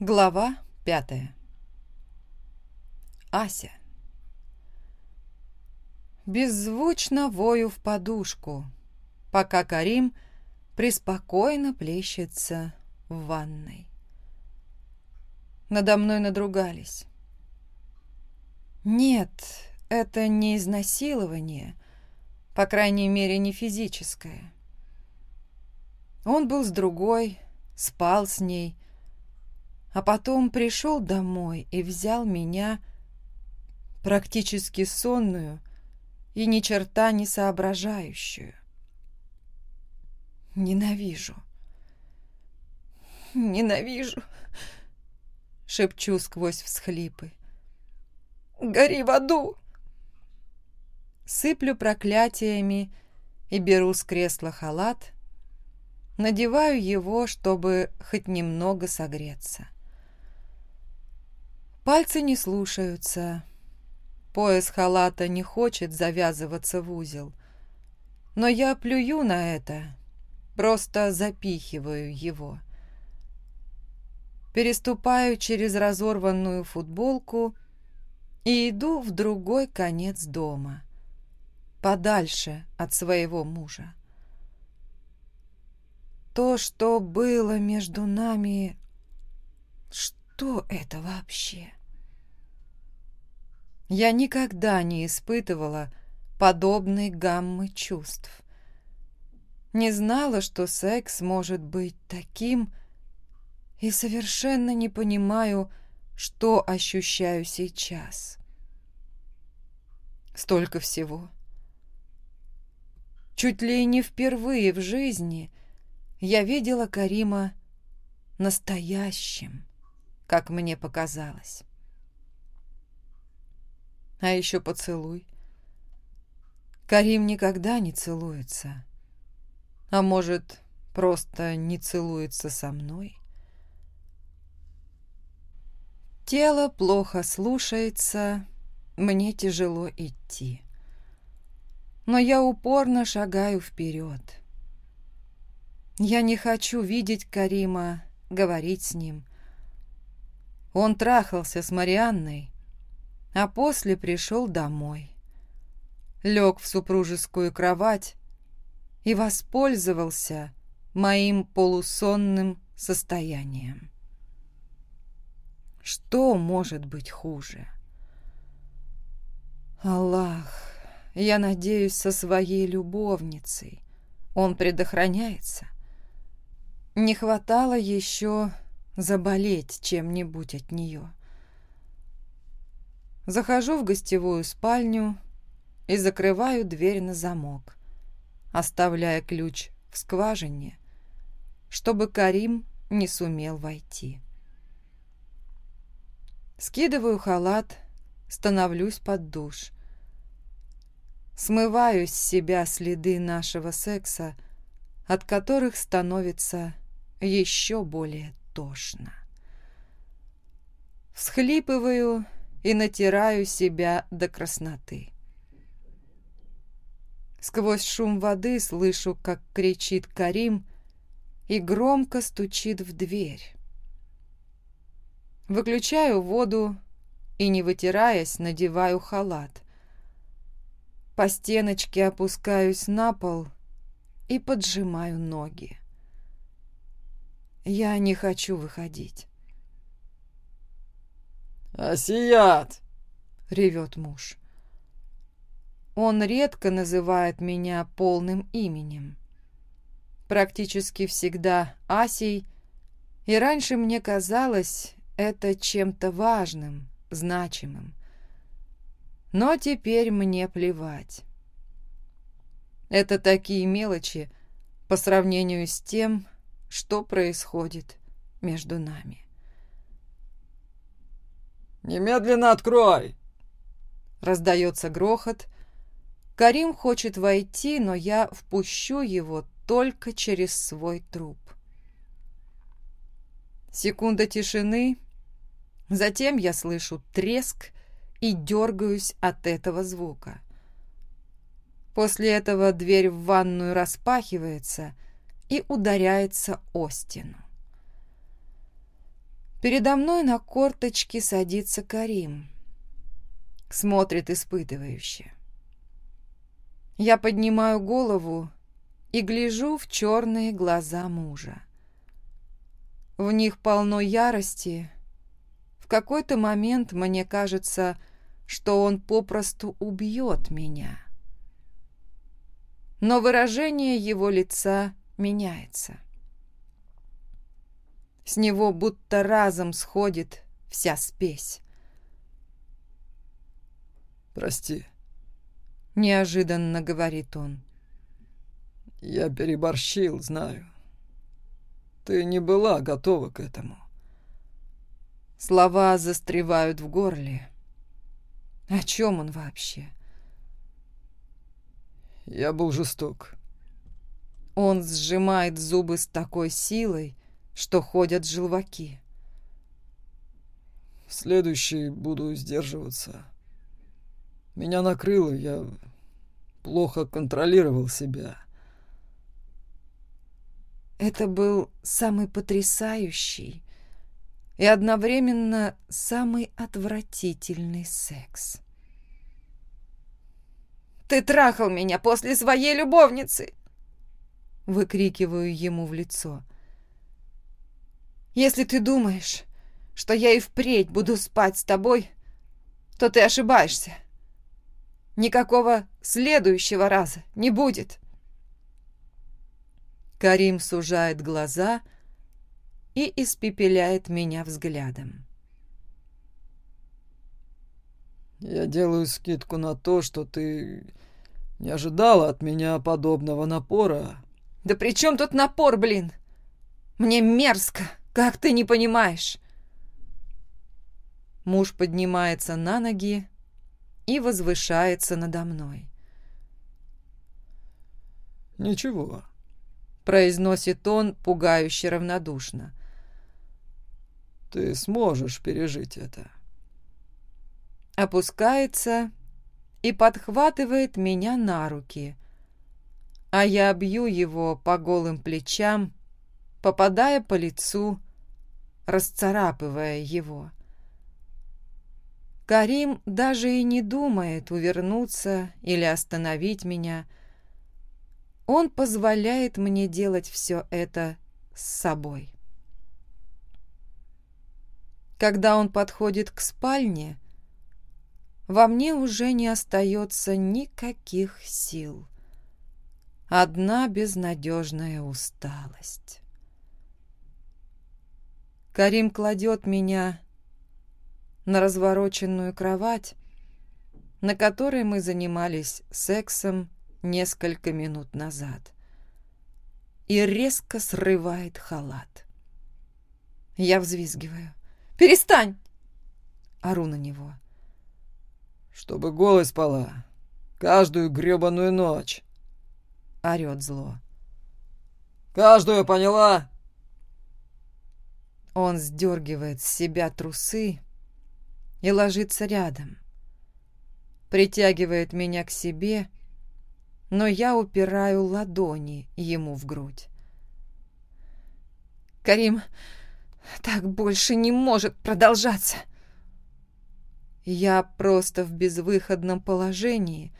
Глава пятая. Ася. Беззвучно вою в подушку, пока Карим преспокойно плещется в ванной. Надо мной надругались. Нет, это не изнасилование, по крайней мере, не физическое. Он был с другой, спал с ней, а потом пришел домой и взял меня практически сонную и ни черта не соображающую. Ненавижу. Ненавижу. Шепчу сквозь всхлипы. Гори в аду! Сыплю проклятиями и беру с кресла халат, надеваю его, чтобы хоть немного согреться. Пальцы не слушаются. Пояс халата не хочет завязываться в узел. Но я плюю на это, просто запихиваю его. Переступаю через разорванную футболку и иду в другой конец дома, подальше от своего мужа. То, что было между нами, что это вообще? Я никогда не испытывала подобной гаммы чувств. Не знала, что секс может быть таким, и совершенно не понимаю, что ощущаю сейчас. Столько всего. Чуть ли не впервые в жизни я видела Карима настоящим, как мне показалось. А еще поцелуй. Карим никогда не целуется. А может, просто не целуется со мной? Тело плохо слушается, мне тяжело идти. Но я упорно шагаю вперед. Я не хочу видеть Карима, говорить с ним. Он трахался с Марианной, а после пришел домой. Лег в супружескую кровать и воспользовался моим полусонным состоянием. Что может быть хуже? Аллах, я надеюсь, со своей любовницей он предохраняется. Не хватало еще заболеть чем-нибудь от нее. Захожу в гостевую спальню и закрываю дверь на замок, оставляя ключ в скважине, чтобы Карим не сумел войти. Скидываю халат, становлюсь под душ. Смываю с себя следы нашего секса, от которых становится еще более тошно. Всхлипываю и натираю себя до красноты. Сквозь шум воды слышу, как кричит Карим и громко стучит в дверь. Выключаю воду и, не вытираясь, надеваю халат. По стеночке опускаюсь на пол и поджимаю ноги. Я не хочу выходить. «Асият!» — ревет муж. Он редко называет меня полным именем. Практически всегда Асей, и раньше мне казалось это чем-то важным, значимым. Но теперь мне плевать. Это такие мелочи по сравнению с тем, что происходит между нами. «Немедленно открой!» Раздается грохот. Карим хочет войти, но я впущу его только через свой труп. Секунда тишины. Затем я слышу треск и дергаюсь от этого звука. После этого дверь в ванную распахивается и ударяется о стену. Передо мной на корточки садится Карим. Смотрит испытывающе. Я поднимаю голову и гляжу в черные глаза мужа. В них полно ярости. В какой-то момент мне кажется, что он попросту убьет меня. Но выражение его лица меняется. С него будто разом сходит вся спесь. «Прости», — неожиданно говорит он. «Я переборщил, знаю. Ты не была готова к этому». Слова застревают в горле. О чем он вообще? Я был жесток. Он сжимает зубы с такой силой, что ходят желваки. «Следующий буду сдерживаться. Меня накрыло, я плохо контролировал себя». Это был самый потрясающий и одновременно самый отвратительный секс. «Ты трахал меня после своей любовницы!» Выкрикиваю ему в лицо – «Если ты думаешь, что я и впредь буду спать с тобой, то ты ошибаешься. Никакого следующего раза не будет!» Карим сужает глаза и испепеляет меня взглядом. Я делаю скидку на то, что ты «Как ты не понимаешь?» Муж поднимается на ноги и возвышается надо мной. «Ничего», — произносит он пугающе равнодушно. «Ты сможешь пережить это». Опускается и подхватывает меня на руки, а я бью его по голым плечам, попадая по лицу расцарапывая его. Карим даже и не думает увернуться или остановить меня. Он позволяет мне делать все это с собой. Когда он подходит к спальне, во мне уже не остается никаких сил. Одна безнадежная усталость. Карим кладет меня на развороченную кровать, на которой мы занимались сексом несколько минут назад, и резко срывает халат. Я взвизгиваю. «Перестань!» Ору на него чтобы голой спала. Каждую грёбаную ночь. Орёт зло. Каждую, поняла? Он сдергивает с себя трусы и ложится рядом. Притягивает меня к себе, но я упираю ладони ему в грудь. «Карим, так больше не может продолжаться!» Я просто в безвыходном положении.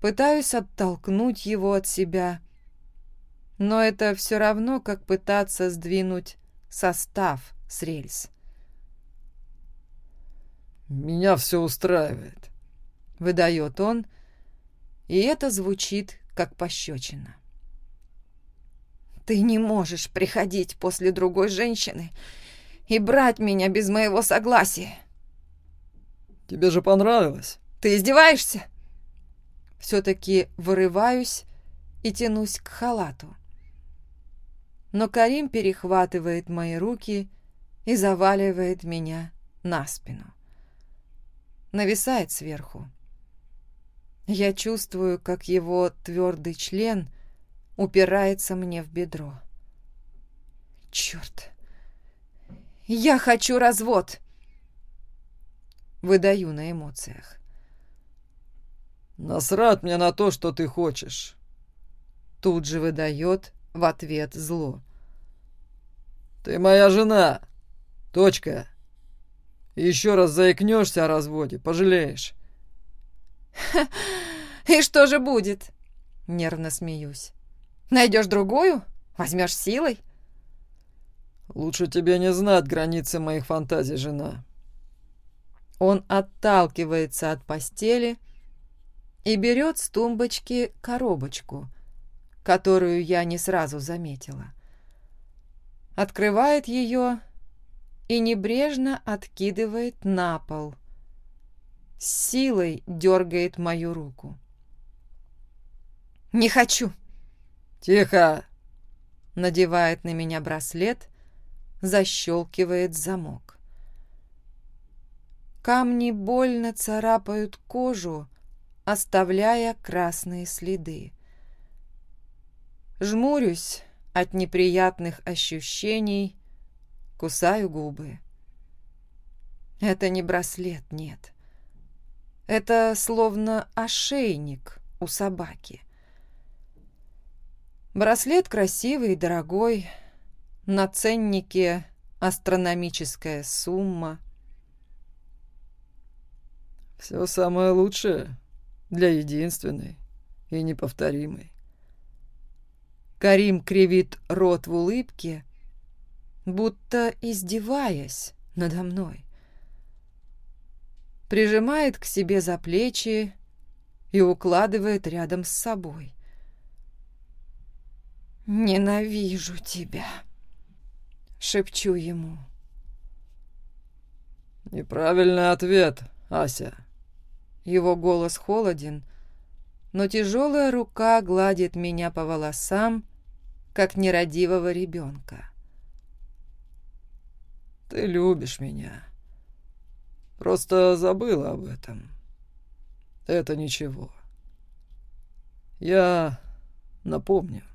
Пытаюсь оттолкнуть его от себя. Но это все равно, как пытаться сдвинуть состав с рельс. «Меня все устраивает», — выдает он, и это звучит как пощечина. «Ты не можешь приходить после другой женщины и брать меня без моего согласия». Тебе же понравилось. Ты издеваешься? Все-таки вырываюсь и тянусь к халату. Но Карим перехватывает мои руки и заваливает меня на спину. Нависает сверху. Я чувствую, как его твердый член упирается мне в бедро. Черт! Я хочу развод! выдаю на эмоциях. «Насрать мне на то, что ты хочешь!» Тут же выдает в ответ зло. «Ты моя жена! Точка. Еще раз заикнешься о разводе, пожалеешь. И что же будет? Нервно смеюсь. Найдешь другую? Возьмешь силой? Лучше тебе не знать границы моих фантазий, которую я не сразу заметила. Открывает ее и небрежно откидывает на пол. С силой дергает мою руку. «Не хочу!» «Тихо!» Надевает на меня браслет, защелкивает замок. Камни больно царапают кожу, оставляя красные следы жмурюсь от неприятных ощущений, кусаю губы. Это не браслет, нет. Это словно ошейник у собаки. Браслет красивый и дорогой, на ценнике астрономическая сумма. «Все самое лучшее для единственной и неповторимой», Карим кривит рот в улыбке, будто издеваясь надо мной. Прижимает к себе за плечи и укладывает рядом с собой. «Ненавижу тебя», — шепчу ему. «Неправильный ответ, Ася». Его голос холоден, но тяжелая рука гладит меня по волосам, как нерадивого ребенка. «Ты любишь меня. Просто забыла об этом. Это ничего. Я напомню».